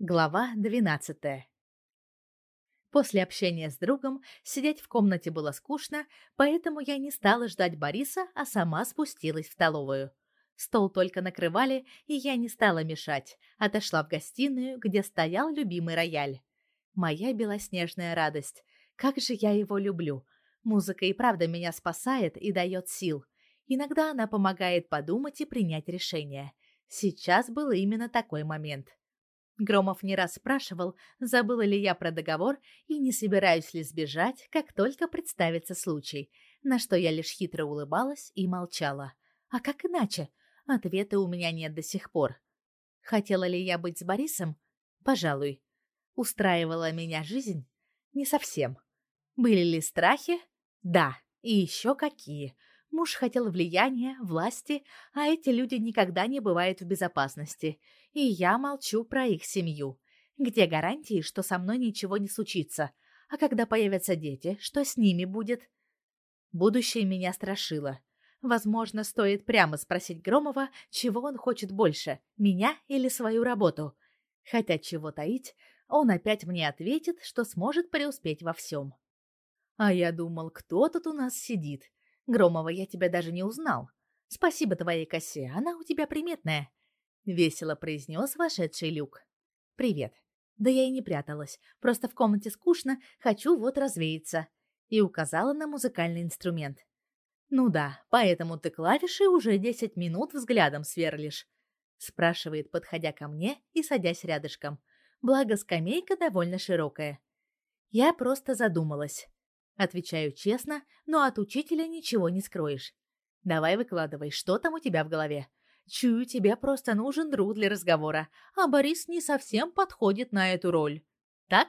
Глава 12. После общения с другом сидеть в комнате было скучно, поэтому я не стала ждать Бориса, а сама спустилась в столовую. Стол только накрывали, и я не стала мешать, отошла в гостиную, где стоял любимый рояль. Моя белоснежная радость. Как же я его люблю. Музыка и правда меня спасает и дает сил. Иногда она помогает подумать и принять решение. Сейчас был именно такой момент. Громов не раз спрашивал, забыла ли я про договор и не собираюсь ли сбежать, как только представится случай, на что я лишь хитро улыбалась и молчала. А как иначе? Ответа у меня нет до сих пор. Хотела ли я быть с Борисом? Пожалуй. Устраивала меня жизнь? Не совсем. Были ли страхи? Да, и еще какие. Муж хотел влияния, власти, а эти люди никогда не бывают в безопасности. И я молчу про их семью. Где гарантии, что со мной ничего не случится? А когда появятся дети, что с ними будет? Будущее меня страшило. Возможно, стоит прямо спросить Громова, чего он хочет больше, меня или свою работу. Хотя чего таить, он опять мне ответит, что сможет преуспеть во всем. А я думал, кто тут у нас сидит? Громова, я тебя даже не узнал. Спасибо твоей косе, она у тебя приметная, весело произнес вошедший Люк. Привет. Да я и не пряталась, просто в комнате скучно, хочу вот развеяться, и указала на музыкальный инструмент. Ну да, поэтому ты клавиши уже десять минут взглядом сверлишь, спрашивает, подходя ко мне и садясь рядышком. Благо скамейка довольно широкая. Я просто задумалась. Отвечаю честно, но от учителя ничего не скроешь. Давай выкладывай, что там у тебя в голове. Чую, тебе просто нужен друг для разговора, а Борис не совсем подходит на эту роль. Так?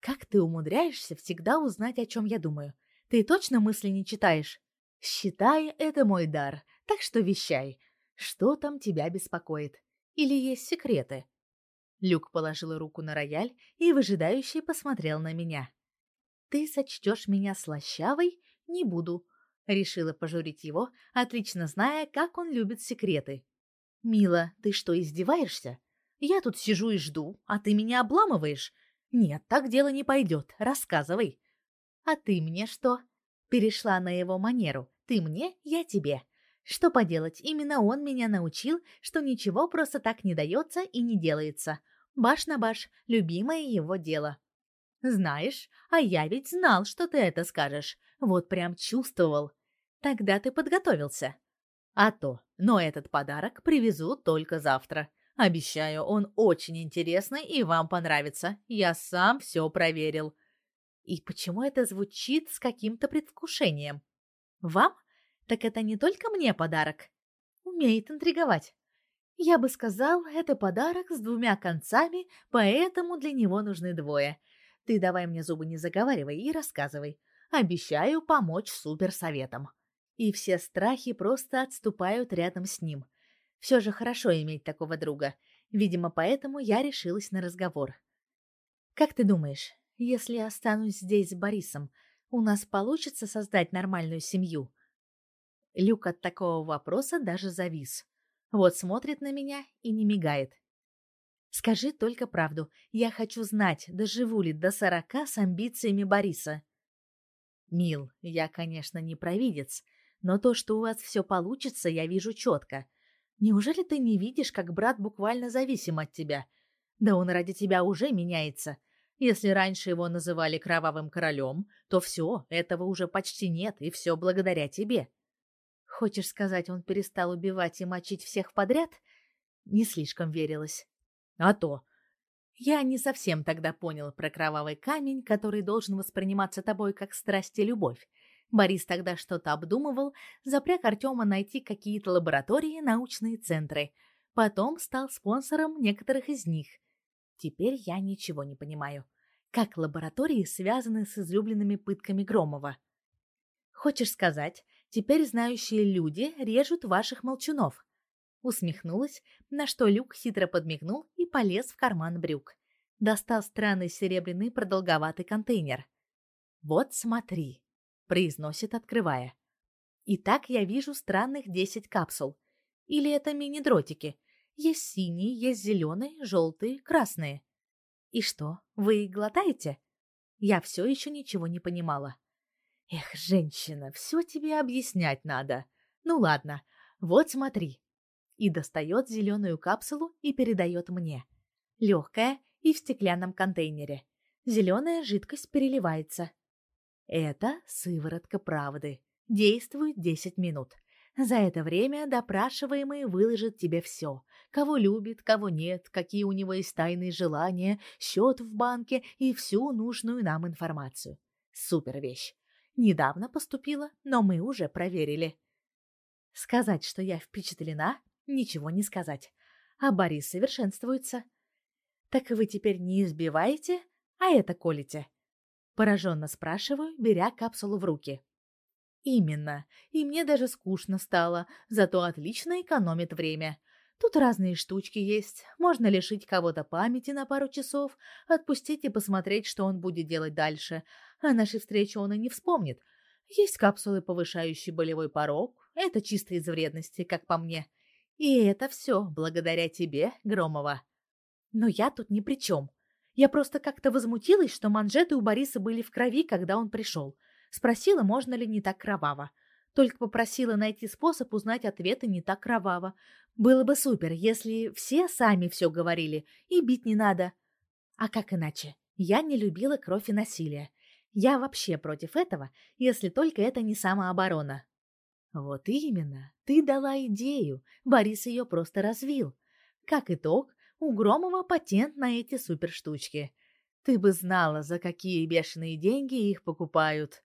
Как ты умудряешься всегда узнать, о чем я думаю? Ты точно мысли не читаешь? Считай, это мой дар, так что вещай. Что там тебя беспокоит? Или есть секреты? Люк положил руку на рояль и выжидающе посмотрел на меня. Ты сочтешь меня слащавой? Не буду. Решила пожурить его, отлично зная, как он любит секреты. Мила, ты что, издеваешься? Я тут сижу и жду, а ты меня обламываешь. Нет, так дело не пойдет. Рассказывай. А ты мне что? Перешла на его манеру. Ты мне, я тебе. Что поделать, именно он меня научил, что ничего просто так не дается и не делается. Баш на баш, любимое его дело. Знаешь, а я ведь знал, что ты это скажешь. Вот прям чувствовал. Тогда ты подготовился. А то, но этот подарок привезу только завтра. Обещаю, он очень интересный и вам понравится. Я сам все проверил. И почему это звучит с каким-то предвкушением? Вам? Так это не только мне подарок. Умеет интриговать. Я бы сказал, это подарок с двумя концами, поэтому для него нужны двое — ты давай мне зубы не заговаривай и рассказывай. Обещаю помочь суперсоветом. И все страхи просто отступают рядом с ним. Все же хорошо иметь такого друга. Видимо, поэтому я решилась на разговор. Как ты думаешь, если я останусь здесь с Борисом, у нас получится создать нормальную семью? Люк от такого вопроса даже завис. Вот смотрит на меня и не мигает. Скажи только правду. Я хочу знать, доживу ли до сорока с амбициями Бориса. Мил, я, конечно, не провидец, но то, что у вас все получится, я вижу четко. Неужели ты не видишь, как брат буквально зависим от тебя? Да он ради тебя уже меняется. Если раньше его называли кровавым королем, то все, этого уже почти нет, и все благодаря тебе. Хочешь сказать, он перестал убивать и мочить всех подряд? Не слишком верилось. А то. Я не совсем тогда понял про кровавый камень, который должен восприниматься тобой как страсть и любовь. Борис тогда что-то обдумывал, запряг Артема найти какие-то лаборатории, научные центры. Потом стал спонсором некоторых из них. Теперь я ничего не понимаю. Как лаборатории связаны с излюбленными пытками Громова? Хочешь сказать, теперь знающие люди режут ваших молчунов? Усмехнулась, на что Люк хитро подмигнул и полез в карман брюк. Достал странный серебряный продолговатый контейнер. «Вот смотри», — произносит, открывая. «Итак, я вижу странных десять капсул. Или это мини-дротики. Есть синие, есть зеленые, желтые, красные. И что, вы глотаете? Я все еще ничего не понимала. Эх, женщина, все тебе объяснять надо. Ну ладно, вот смотри. И достает зеленую капсулу и передает мне. Легкая и в стеклянном контейнере. Зеленая жидкость переливается. Это сыворотка правды. Действует 10 минут. За это время допрашиваемый выложит тебе все. Кого любит, кого нет, какие у него есть тайные желания, счет в банке и всю нужную нам информацию. Супер вещь. Недавно поступила, но мы уже проверили. Сказать, что я впечатлена, ничего не сказать. А Борис совершенствуется. Так вы теперь не избиваете, а это колите? Пораженно спрашиваю, беря капсулу в руки. Именно. И мне даже скучно стало, зато отлично экономит время. Тут разные штучки есть. Можно лишить кого-то памяти на пару часов, отпустить и посмотреть, что он будет делать дальше. А нашей встречи он и не вспомнит. Есть капсулы, повышающие болевой порог. Это чисто из вредности, как по мне. И это все благодаря тебе, Громова. Но я тут ни при чем. Я просто как-то возмутилась, что манжеты у Бориса были в крови, когда он пришел. Спросила, можно ли не так кроваво. Только попросила найти способ узнать ответы не так кроваво. Было бы супер, если все сами все говорили, и бить не надо. А как иначе? Я не любила кровь и насилие. Я вообще против этого, если только это не самооборона. Вот именно. Ты дала идею. Борис ее просто развил. Как итог, у Громова патент на эти суперштучки. Ты бы знала, за какие бешеные деньги их покупают.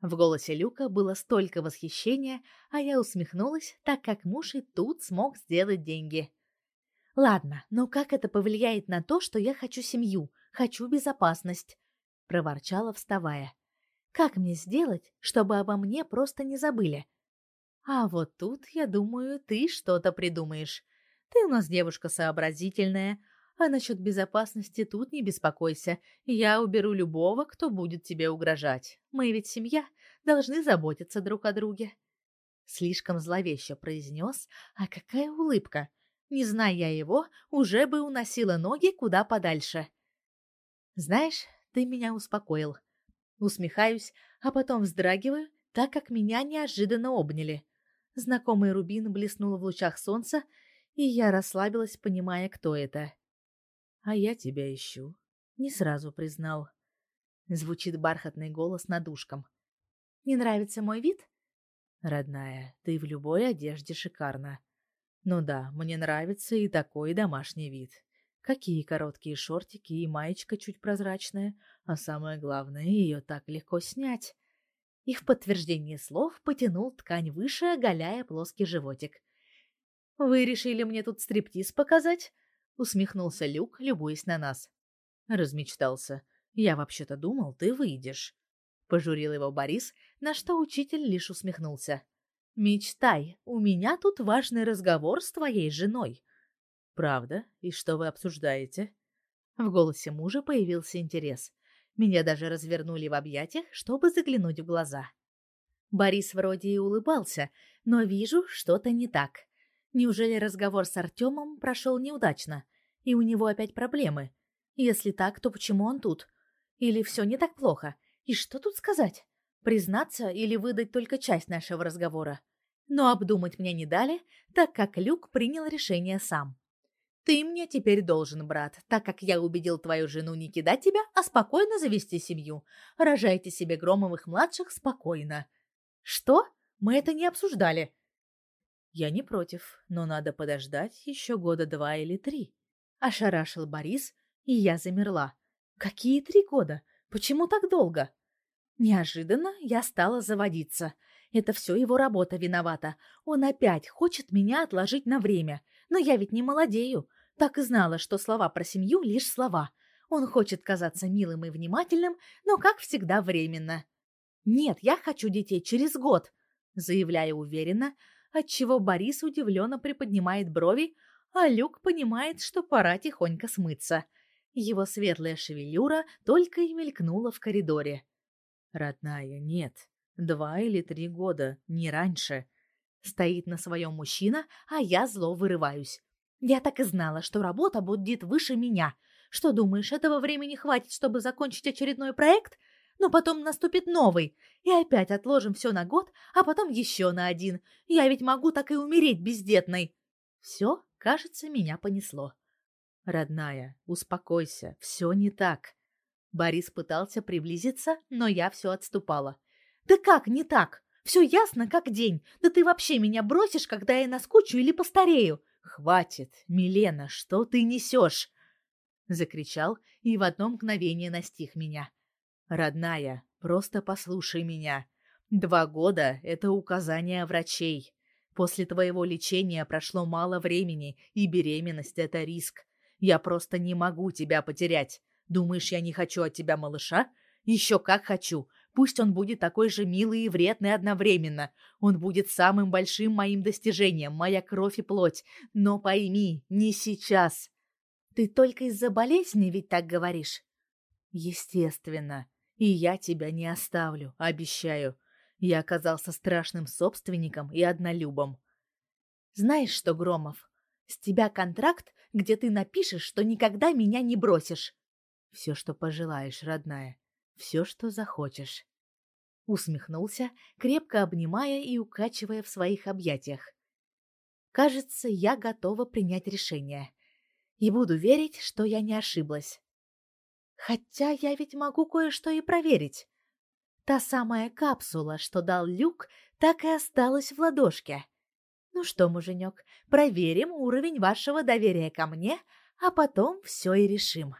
В голосе Люка было столько восхищения, а я усмехнулась, так как муж и тут смог сделать деньги. Ладно, но как это повлияет на то, что я хочу семью, хочу безопасность, проворчала, вставая. Как мне сделать, чтобы обо мне просто не забыли? А вот тут, я думаю, ты что-то придумаешь. Ты у нас девушка сообразительная, а насчет безопасности тут не беспокойся. Я уберу любого, кто будет тебе угрожать. Мы ведь семья, должны заботиться друг о друге. Слишком зловеще произнес, а какая улыбка. Не зная я его, уже бы уносила ноги куда подальше. Знаешь, ты меня успокоил. Усмехаюсь, а потом вздрагиваю, так как меня неожиданно обняли. Знакомый рубин блеснул в лучах солнца, и я расслабилась, понимая, кто это. А я тебя ищу. Не сразу признал. Звучит бархатный голос над ушком. Не нравится мой вид? Родная, ты в любой одежде шикарна. Ну да, мне нравится и такой домашний вид. Какие короткие шортики и маечка чуть прозрачная, а самое главное, ее так легко снять. И в подтверждение слов потянул ткань выше, оголяя плоский животик. «Вы решили мне тут стриптиз показать?» — усмехнулся Люк, любуясь на нас. Размечтался. «Я вообще-то думал, ты выйдешь». Пожурил его Борис, на что учитель лишь усмехнулся. «Мечтай, у меня тут важный разговор с твоей женой». «Правда? И что вы обсуждаете?» В голосе мужа появился интерес. Меня даже развернули в объятиях, чтобы заглянуть в глаза. Борис вроде и улыбался, но вижу, что-то не так. Неужели разговор с Артемом прошел неудачно, и у него опять проблемы? Если так, то почему он тут? Или все не так плохо? И что тут сказать? Признаться или выдать только часть нашего разговора? Но обдумать мне не дали, так как Люк принял решение сам. Ты мне теперь должен, брат, так как я убедил твою жену не кидать тебя, а спокойно завести семью. Рожайте себе Громовых младших спокойно. Что? Мы это не обсуждали. Я не против, но надо подождать еще года два или три. Ошарашил Борис, и я замерла. Какие три года? Почему так долго? Неожиданно я стала заводиться. Это все его работа виновата. Он опять хочет меня отложить на время. Но я ведь не молодею. Так и знала, что слова про семью лишь слова. Он хочет казаться милым и внимательным, но, как всегда, временно. «Нет, я хочу детей через год», — заявляю уверенно, отчего Борис удивленно приподнимает брови, а Люк понимает, что пора тихонько смыться. Его светлая шевелюра только и мелькнула в коридоре. «Родная, нет. Два или три года, не раньше». Стоит на своем мужчина, а я зло вырываюсь. Я так и знала, что работа будет выше меня. Что думаешь, этого времени хватит, чтобы закончить очередной проект? Но потом наступит новый, и опять отложим все на год, а потом еще на один. Я ведь могу так и умереть бездетной. Все, кажется, меня понесло. Родная, успокойся, все не так. Борис пытался приблизиться, но я все отступала. Да как не так? Все ясно, как день. Да ты вообще меня бросишь, когда я наскучу или постарею. Хватит, Милена, что ты несешь? Закричал и в одно мгновение настиг меня. Родная, просто послушай меня. Два года — это указание врачей. После твоего лечения прошло мало времени, и беременность — это риск. Я просто не могу тебя потерять. Думаешь, я не хочу от тебя малыша? Еще как хочу. Пусть он будет такой же милый и вредный одновременно. Он будет самым большим моим достижением, моя кровь и плоть. Но пойми, не сейчас. Ты только из-за болезни ведь так говоришь? Естественно. И я тебя не оставлю, обещаю. Я оказался страшным собственником и однолюбом. Знаешь что, Громов, с тебя контракт, где ты напишешь, что никогда меня не бросишь. Все, что пожелаешь, родная все, что захочешь. Усмехнулся, крепко обнимая и укачивая в своих объятиях. Кажется, я готова принять решение. И буду верить, что я не ошиблась. Хотя я ведь могу кое-что и проверить. Та самая капсула, что дал Люк, так и осталась в ладошке. Ну что, муженек, проверим уровень вашего доверия ко мне, а потом все и решим.